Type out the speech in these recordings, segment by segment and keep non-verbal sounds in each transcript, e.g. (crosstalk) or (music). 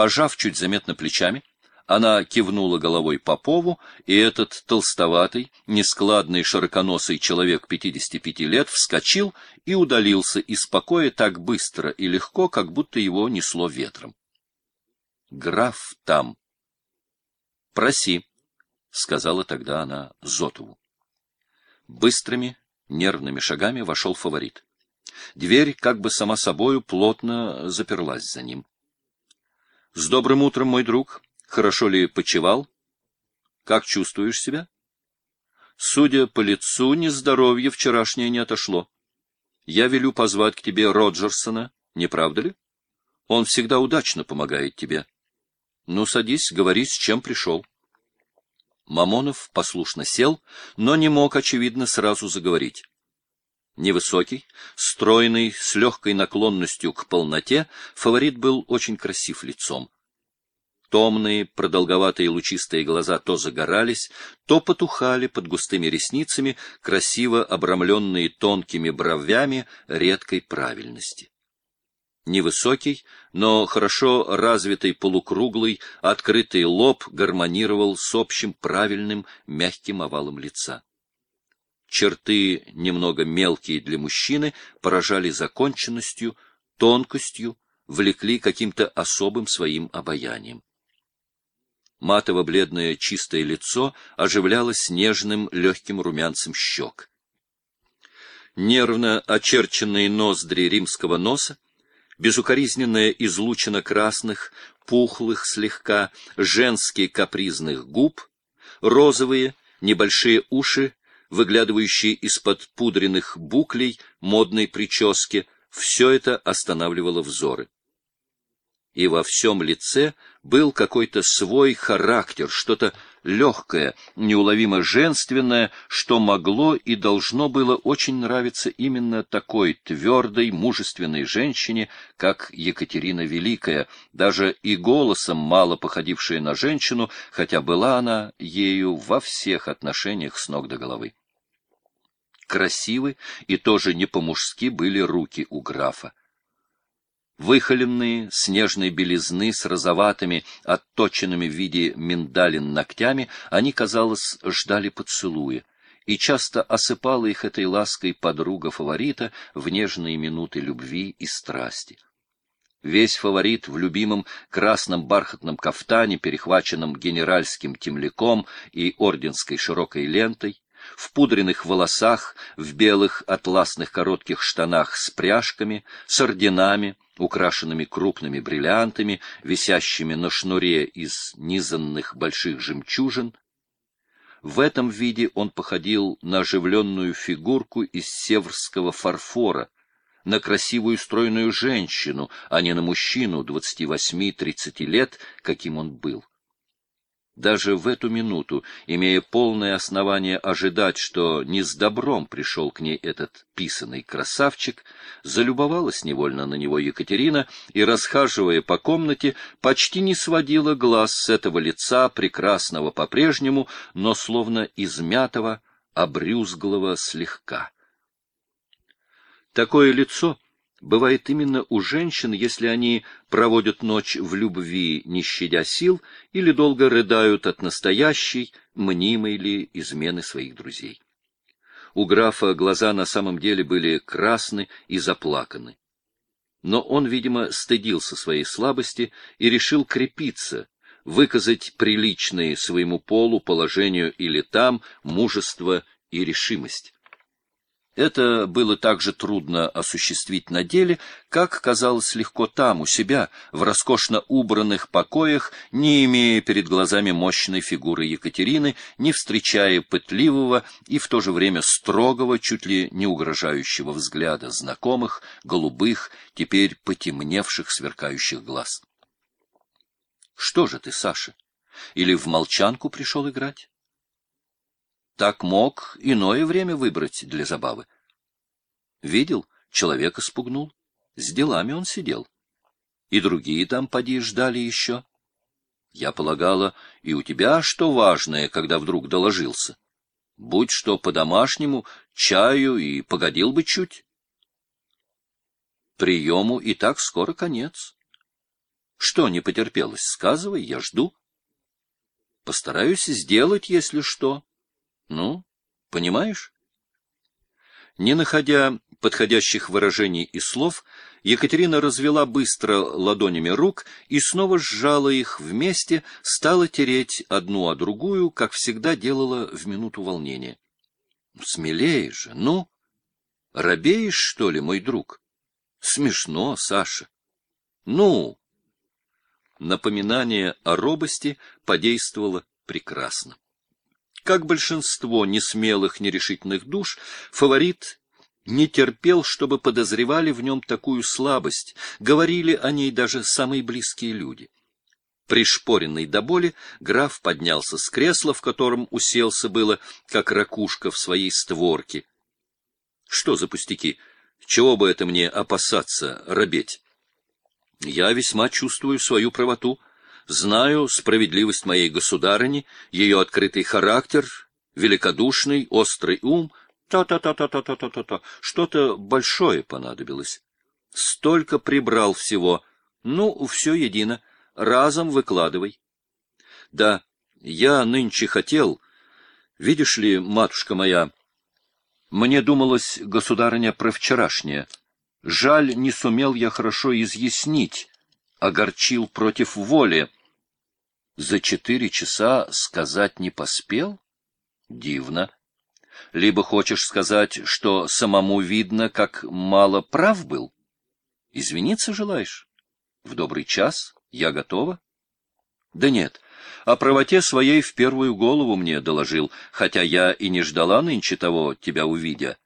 Пожав чуть заметно плечами, она кивнула головой Попову, и этот толстоватый, нескладный, широконосый человек 55 лет вскочил и удалился из покоя так быстро и легко, как будто его несло ветром. Граф там. Проси, — сказала тогда она Зотову. Быстрыми, нервными шагами вошел фаворит. Дверь, как бы сама собою, плотно заперлась за ним. — С добрым утром, мой друг! Хорошо ли почевал? Как чувствуешь себя? Судя по лицу, нездоровье вчерашнее не отошло. Я велю позвать к тебе Роджерсона, не правда ли? Он всегда удачно помогает тебе. Ну, садись, говори, с чем пришел. Мамонов послушно сел, но не мог, очевидно, сразу заговорить. Невысокий, стройный, с легкой наклонностью к полноте, фаворит был очень красив лицом. Томные, продолговатые лучистые глаза то загорались, то потухали под густыми ресницами, красиво обрамленные тонкими бровями редкой правильности. Невысокий, но хорошо развитый полукруглый, открытый лоб гармонировал с общим правильным мягким овалом лица. Черты, немного мелкие для мужчины, поражали законченностью, тонкостью, влекли каким-то особым своим обаянием. Матово-бледное чистое лицо оживлялось нежным легким румянцем щек. Нервно очерченные ноздри римского носа, безукоризненная излучина красных, пухлых слегка, женские капризных губ, розовые, небольшие уши, выглядывающие из-под пудренных буклей модной прически, все это останавливало взоры и во всем лице был какой-то свой характер, что-то легкое, неуловимо женственное, что могло и должно было очень нравиться именно такой твердой, мужественной женщине, как Екатерина Великая, даже и голосом мало походившая на женщину, хотя была она ею во всех отношениях с ног до головы. Красивы и тоже не по-мужски были руки у графа выхоленные, снежной белизны с розоватыми, отточенными в виде миндалин ногтями, они, казалось, ждали поцелуя, и часто осыпала их этой лаской подруга фаворита в нежные минуты любви и страсти. Весь фаворит в любимом красном бархатном кафтане, перехваченном генеральским темляком и орденской широкой лентой, в пудренных волосах, в белых атласных коротких штанах с пряжками, с орденами, украшенными крупными бриллиантами, висящими на шнуре из низанных больших жемчужин. В этом виде он походил на оживленную фигурку из северского фарфора, на красивую стройную женщину, а не на мужчину двадцати восьми-тридцати лет, каким он был даже в эту минуту, имея полное основание ожидать, что не с добром пришел к ней этот писанный красавчик, залюбовалась невольно на него Екатерина и, расхаживая по комнате, почти не сводила глаз с этого лица, прекрасного по-прежнему, но словно измятого, обрюзглого слегка. Такое лицо — бывает именно у женщин, если они проводят ночь в любви, не щадя сил, или долго рыдают от настоящей, мнимой ли измены своих друзей. У графа глаза на самом деле были красны и заплаканы. Но он, видимо, стыдился своей слабости и решил крепиться, выказать приличные своему полу, положению или там мужество и решимость. Это было так же трудно осуществить на деле, как казалось легко там, у себя, в роскошно убранных покоях, не имея перед глазами мощной фигуры Екатерины, не встречая пытливого и в то же время строгого, чуть ли не угрожающего взгляда знакомых, голубых, теперь потемневших сверкающих глаз. Что же ты, Саша? Или в молчанку пришел играть? Так мог иное время выбрать для забавы. Видел, человека спугнул. С делами он сидел. И другие там поди ждали еще. Я полагала, и у тебя что важное, когда вдруг доложился. Будь что по-домашнему, чаю и погодил бы чуть. Приему и так скоро конец. Что не потерпелось, сказывай, я жду. Постараюсь сделать, если что. Ну, понимаешь? Не находя подходящих выражений и слов, Екатерина развела быстро ладонями рук и снова сжала их вместе, стала тереть одну о другую, как всегда делала в минуту волнения. — Смелее же, ну! Робеешь, что ли, мой друг? Смешно, Саша. Ну! Напоминание о робости подействовало прекрасно. Как большинство несмелых, нерешительных душ, фаворит не терпел, чтобы подозревали в нем такую слабость, говорили о ней даже самые близкие люди. Пришпоренный до боли, граф поднялся с кресла, в котором уселся было, как ракушка в своей створке. Что за пустяки? Чего бы это мне опасаться, робеть? Я весьма чувствую свою правоту, знаю справедливость моей государыни, ее открытый характер, великодушный, острый ум, Та-та-та-та-та-та-та-та. Что-то большое понадобилось. Столько прибрал всего. Ну, все едино. Разом выкладывай. Да, я нынче хотел... Видишь ли, матушка моя, мне думалось, государыня, про вчерашнее. Жаль, не сумел я хорошо изъяснить, огорчил против воли. За четыре часа сказать не поспел? Дивно. Либо хочешь сказать, что самому видно, как мало прав был? Извиниться желаешь? В добрый час я готова. Да нет, о правоте своей в первую голову мне доложил, хотя я и не ждала нынче того, тебя увидя.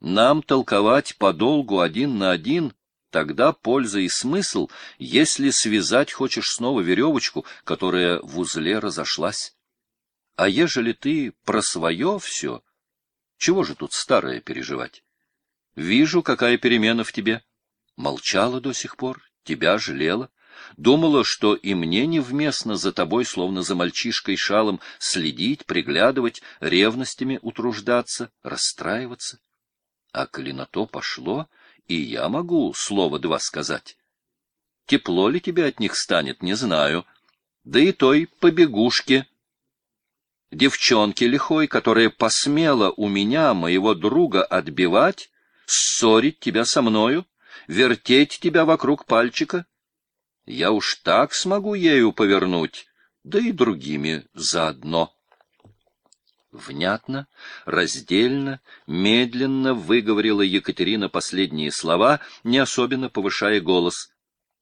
Нам толковать подолгу один на один, тогда польза и смысл, если связать хочешь снова веревочку, которая в узле разошлась. А ежели ты про свое все, чего же тут старое переживать? Вижу, какая перемена в тебе. Молчала до сих пор, тебя жалела. Думала, что и мне невместно за тобой, словно за мальчишкой шалом, следить, приглядывать, ревностями утруждаться, расстраиваться. А коли на то пошло, и я могу слово два сказать. Тепло ли тебе от них станет, не знаю. Да и той побегушке девчонке лихой, которая посмела у меня, моего друга, отбивать, ссорить тебя со мною, вертеть тебя вокруг пальчика? Я уж так смогу ею повернуть, да и другими заодно. Внятно, раздельно, медленно выговорила Екатерина последние слова, не особенно повышая голос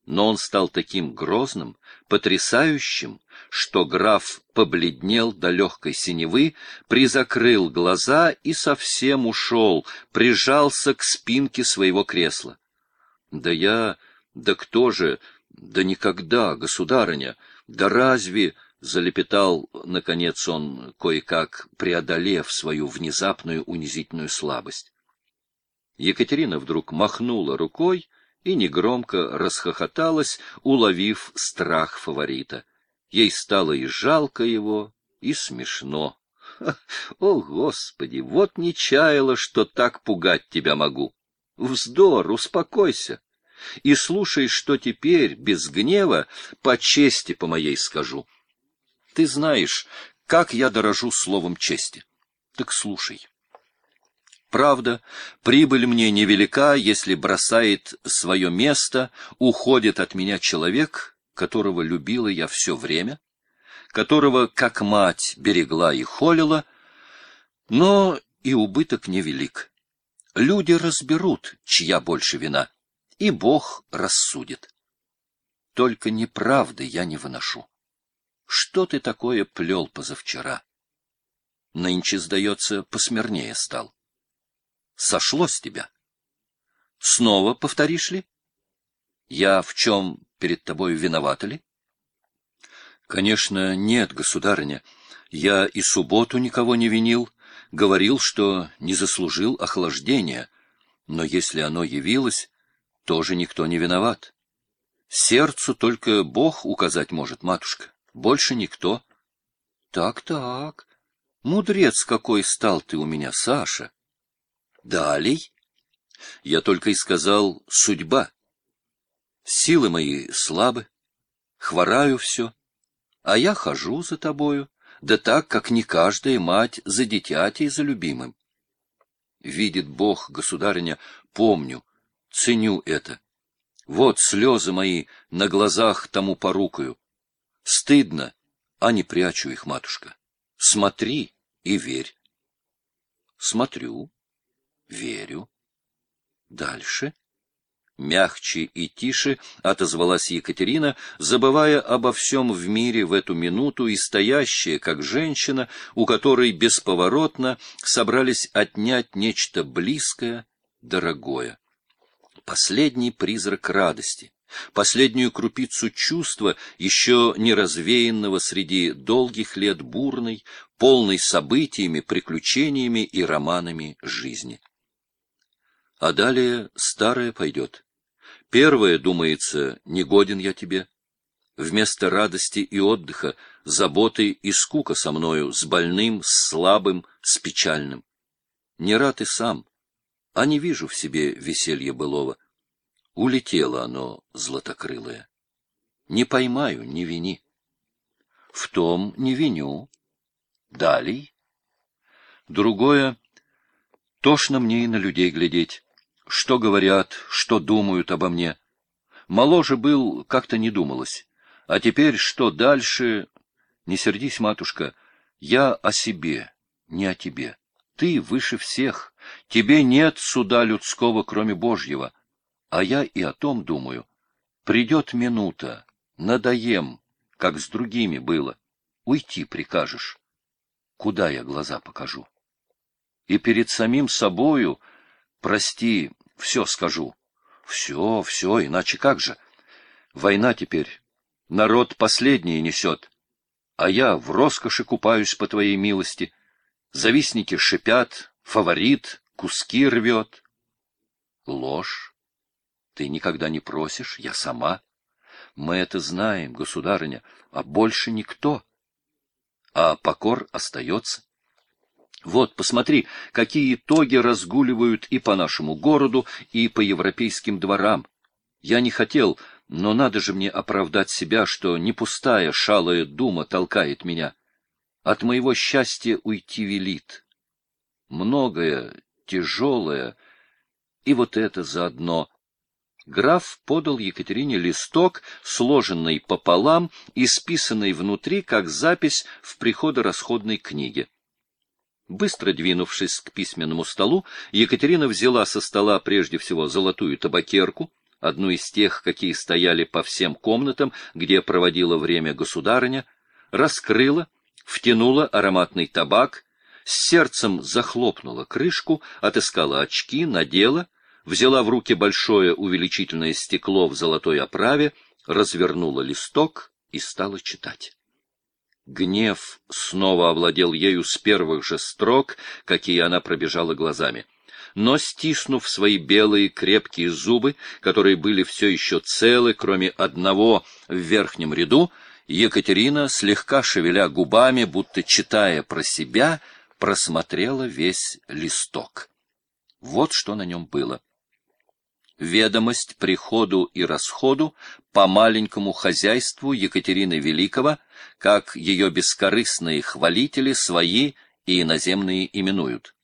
но он стал таким грозным, потрясающим, что граф побледнел до легкой синевы, призакрыл глаза и совсем ушел, прижался к спинке своего кресла. — Да я... да кто же... да никогда, государыня... да разве... — залепетал, наконец он, кое-как преодолев свою внезапную унизительную слабость. Екатерина вдруг махнула рукой, и негромко расхохоталась, уловив страх фаворита. Ей стало и жалко его, и смешно. (laughs) О, Господи, вот не чаяла, что так пугать тебя могу. Вздор, успокойся. И слушай, что теперь, без гнева, по чести по моей скажу. Ты знаешь, как я дорожу словом чести. Так слушай. Правда, прибыль мне невелика, если бросает свое место, уходит от меня человек, которого любила я все время, которого, как мать, берегла и холила, но и убыток невелик. Люди разберут, чья больше вина, и Бог рассудит. Только неправды я не выношу. Что ты такое плел позавчера? Нынче, сдается, посмирнее стал сошло с тебя. Снова повторишь ли? Я в чем перед тобой виновата ли? Конечно, нет, государыня. Я и субботу никого не винил, говорил, что не заслужил охлаждения, но если оно явилось, тоже никто не виноват. Сердцу только Бог указать может, матушка, больше никто. Так-так, мудрец какой стал ты у меня, Саша. Далей? Я только и сказал «судьба». Силы мои слабы, хвораю все, а я хожу за тобою, да так, как не каждая мать за дитятей за любимым. Видит Бог, государиня, помню, ценю это. Вот слезы мои на глазах тому порукою. Стыдно, а не прячу их, матушка. Смотри и верь. Смотрю, верю. Дальше. Мягче и тише отозвалась Екатерина, забывая обо всем в мире в эту минуту и стоящая, как женщина, у которой бесповоротно собрались отнять нечто близкое, дорогое. Последний призрак радости, последнюю крупицу чувства, еще не развеянного среди долгих лет бурной, полной событиями, приключениями и романами жизни. А далее старое пойдет. Первое, думается, не годен я тебе. Вместо радости и отдыха заботы и скука со мною, с больным, с слабым, с печальным. Не рад и сам, а не вижу в себе веселья былого. Улетело оно, златокрылое. Не поймаю, не вини. В том не виню. Далей. Другое, тошно мне и на людей глядеть что говорят, что думают обо мне. Моложе был, как-то не думалось. А теперь что дальше? Не сердись, матушка, я о себе, не о тебе. Ты выше всех, тебе нет суда людского, кроме Божьего. А я и о том думаю. Придет минута, надоем, как с другими было. Уйти прикажешь. Куда я глаза покажу? И перед самим собою, прости, все скажу. Все, все, иначе как же? Война теперь. Народ последний несет. А я в роскоши купаюсь по твоей милости. Завистники шипят, фаворит куски рвет. Ложь. Ты никогда не просишь, я сама. Мы это знаем, государыня, а больше никто. А покор остается. Вот, посмотри, какие итоги разгуливают и по нашему городу, и по европейским дворам. Я не хотел, но надо же мне оправдать себя, что не пустая шалая дума толкает меня. От моего счастья уйти велит. Многое, тяжелое, и вот это заодно. Граф подал Екатерине листок, сложенный пополам и списанный внутри, как запись в приходо-расходной книге. Быстро двинувшись к письменному столу, Екатерина взяла со стола прежде всего золотую табакерку, одну из тех, какие стояли по всем комнатам, где проводила время государыня, раскрыла, втянула ароматный табак, с сердцем захлопнула крышку, отыскала очки, надела, взяла в руки большое увеличительное стекло в золотой оправе, развернула листок и стала читать. Гнев снова овладел ею с первых же строк, какие она пробежала глазами. Но, стиснув свои белые крепкие зубы, которые были все еще целы, кроме одного в верхнем ряду, Екатерина, слегка шевеля губами, будто читая про себя, просмотрела весь листок. Вот что на нем было ведомость приходу и расходу по маленькому хозяйству Екатерины Великого, как ее бескорыстные хвалители свои и иноземные именуют.